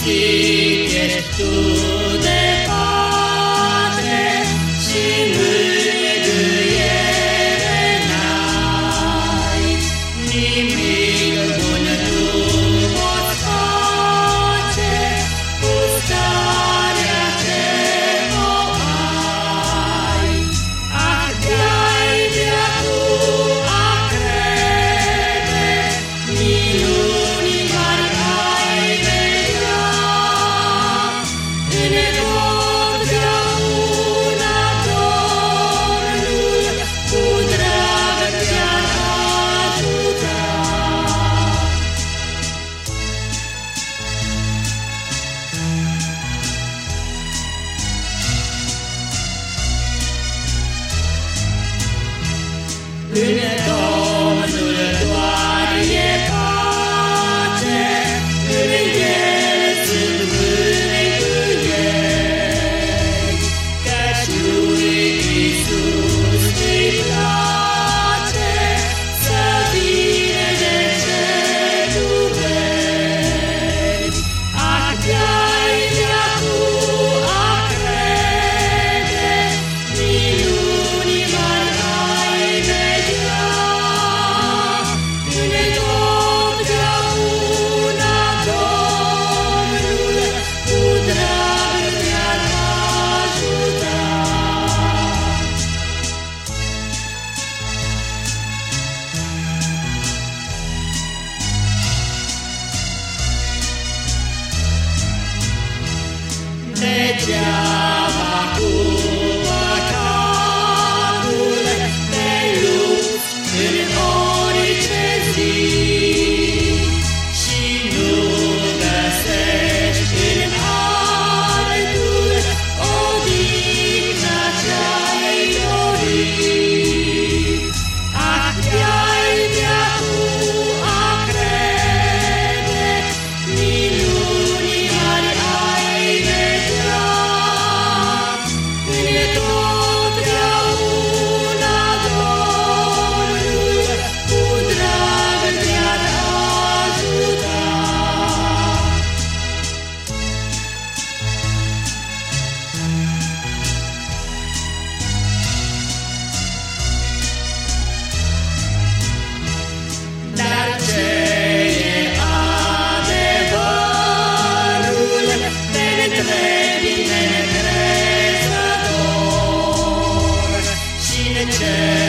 sfințit ești tu. Yeah. 家. bine crezător și ne cer.